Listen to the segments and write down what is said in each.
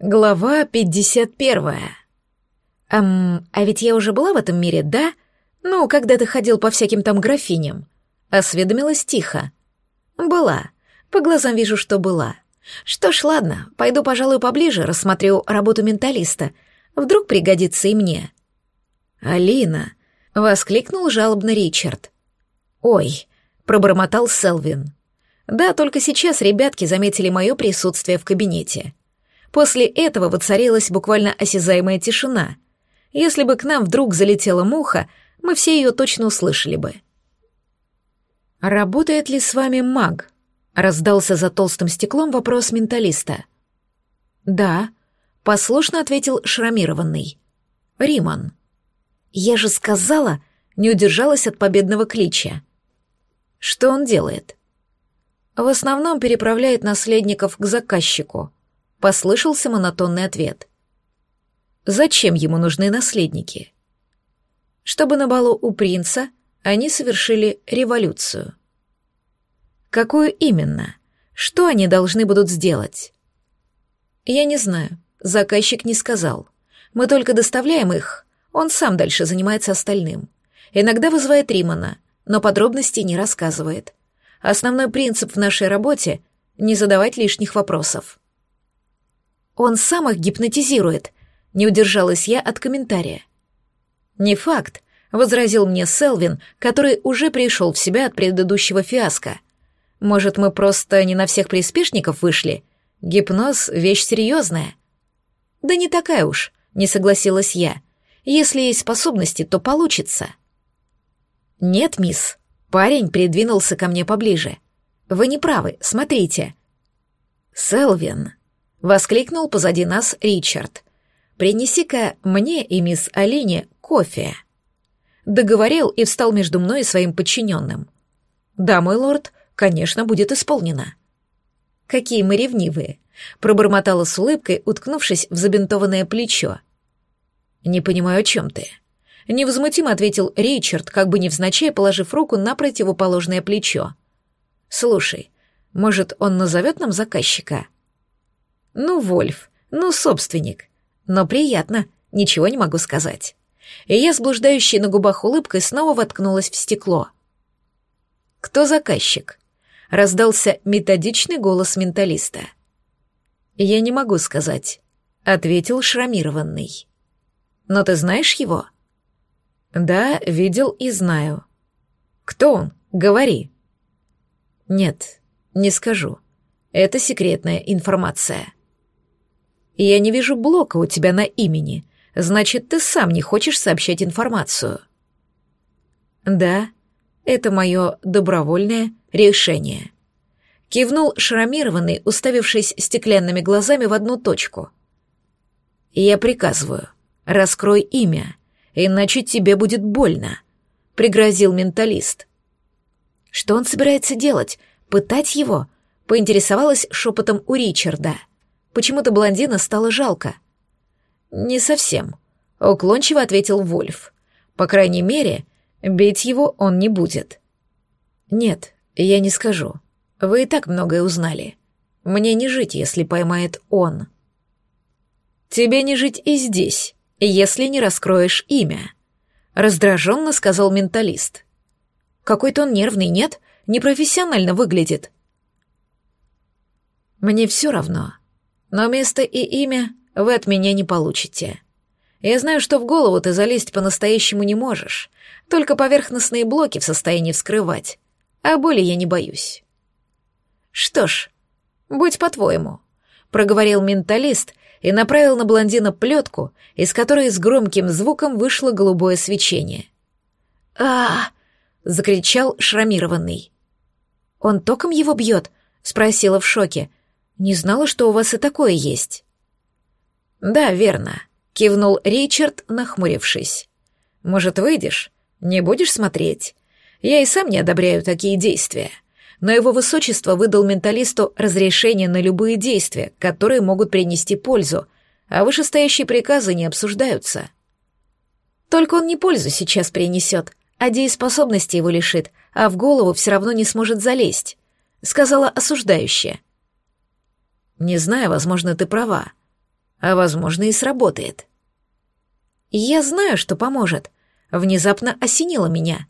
Глава 51. Эм, а ведь я уже была в этом мире, да? Ну, когда ты ходил по всяким там графиням. Осведомилась тихо. Была. По глазам вижу, что была. Что ж, ладно, пойду, пожалуй, поближе, рассмотрю работу менталиста. Вдруг пригодится и мне. Алина, воскликнул жалобно Ричард. Ой, пробормотал Селвин. Да, только сейчас ребятки заметили мое присутствие в кабинете. После этого воцарилась буквально осязаемая тишина. Если бы к нам вдруг залетела муха, мы все ее точно услышали бы. «Работает ли с вами маг?» — раздался за толстым стеклом вопрос менталиста. «Да», — послушно ответил шрамированный. «Риман». «Я же сказала...» — не удержалась от победного клича. «Что он делает?» «В основном переправляет наследников к заказчику», Послышался монотонный ответ. Зачем ему нужны наследники? Чтобы на балу у принца они совершили революцию. Какую именно? Что они должны будут сделать? Я не знаю. Заказчик не сказал. Мы только доставляем их. Он сам дальше занимается остальным. Иногда вызывает Римана, но подробностей не рассказывает. Основной принцип в нашей работе — не задавать лишних вопросов. Он сам их гипнотизирует. Не удержалась я от комментария. Не факт, возразил мне Селвин, который уже пришел в себя от предыдущего фиаско. Может, мы просто не на всех приспешников вышли? Гипноз — вещь серьезная. Да не такая уж, не согласилась я. Если есть способности, то получится. Нет, мисс. Парень придвинулся ко мне поближе. Вы не правы, смотрите. Селвин, — воскликнул позади нас Ричард. «Принеси-ка мне и мисс Алине кофе». Договорил и встал между мной и своим подчиненным. «Да, мой лорд, конечно, будет исполнено». «Какие мы ревнивые!» — пробормотала с улыбкой, уткнувшись в забинтованное плечо. «Не понимаю, о чем ты?» Невозмутимо ответил Ричард, как бы невзначай положив руку на противоположное плечо. «Слушай, может, он назовет нам заказчика?» Ну, Вольф, ну, собственник. Но приятно, ничего не могу сказать. И я с блуждающей на губах улыбкой снова воткнулась в стекло. «Кто заказчик?» — раздался методичный голос менталиста. «Я не могу сказать», — ответил шрамированный. «Но ты знаешь его?» «Да, видел и знаю». «Кто он? Говори». «Нет, не скажу. Это секретная информация». Я не вижу блока у тебя на имени. Значит, ты сам не хочешь сообщать информацию. Да, это мое добровольное решение. Кивнул шрамированный, уставившись стеклянными глазами в одну точку. Я приказываю, раскрой имя, иначе тебе будет больно, пригрозил менталист. Что он собирается делать? Пытать его? Поинтересовалась шепотом у Ричарда. — Почему-то блондина стало жалко. «Не совсем», — уклончиво ответил Вольф. «По крайней мере, бить его он не будет». «Нет, я не скажу. Вы и так многое узнали. Мне не жить, если поймает он». «Тебе не жить и здесь, если не раскроешь имя», — раздраженно сказал менталист. «Какой-то он нервный, нет? Непрофессионально выглядит». «Мне все равно», но место и имя вы от меня не получите. Я знаю, что в голову ты залезть по-настоящему не можешь, только поверхностные блоки в состоянии вскрывать, а боли я не боюсь. Что ж, будь по-твоему, проговорил менталист и направил на блондина плетку, из которой с громким звуком вышло голубое свечение. а, закричал шрамированный. «Он током его бьет?» — спросила в шоке, не знала, что у вас и такое есть. Да, верно, кивнул Ричард, нахмурившись. Может, выйдешь? Не будешь смотреть? Я и сам не одобряю такие действия. Но его высочество выдал менталисту разрешение на любые действия, которые могут принести пользу, а вышестоящие приказы не обсуждаются. Только он не пользу сейчас принесет, а дееспособности его лишит, а в голову все равно не сможет залезть, сказала осуждающая. Не знаю, возможно, ты права. а, возможно, и сработает. Я знаю, что поможет. Внезапно осенило меня.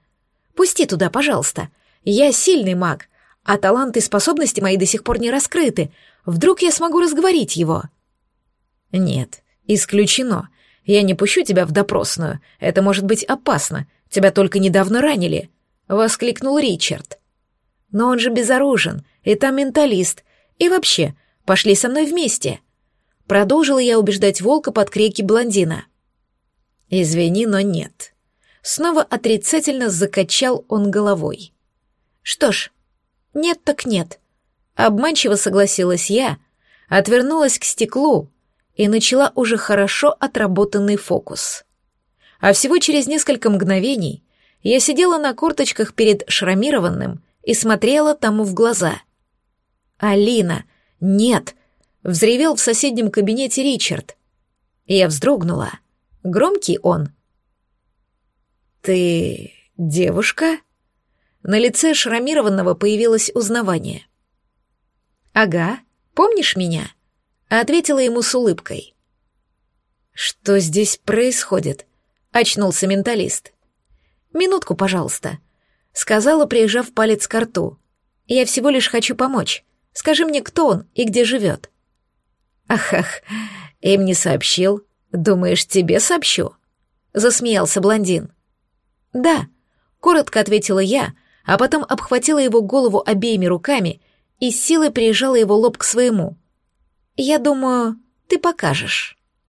Пусти туда, пожалуйста. Я сильный маг, а таланты и способности мои до сих пор не раскрыты. Вдруг я смогу разговорить его? Нет, исключено. Я не пущу тебя в допросную. Это может быть опасно. Тебя только недавно ранили, воскликнул Ричард. Но он же безоружен, и там менталист. И вообще, пошли со мной вместе. Продолжила я убеждать волка под крики блондина. Извини, но нет. Снова отрицательно закачал он головой. Что ж, нет так нет. Обманчиво согласилась я, отвернулась к стеклу и начала уже хорошо отработанный фокус. А всего через несколько мгновений я сидела на корточках перед шрамированным и смотрела тому в глаза. «Алина, нет!» — взревел в соседнем кабинете Ричард. Я вздрогнула. Громкий он. «Ты девушка?» На лице шрамированного появилось узнавание. «Ага, помнишь меня?» — ответила ему с улыбкой. «Что здесь происходит?» — очнулся менталист. «Минутку, пожалуйста», — сказала, приезжав палец к рту. «Я всего лишь хочу помочь. Скажи мне, кто он и где живет». «Ах-ах, им не сообщил. Думаешь, тебе сообщу?» — засмеялся блондин. «Да», — коротко ответила я, а потом обхватила его голову обеими руками и силой прижала его лоб к своему. «Я думаю, ты покажешь».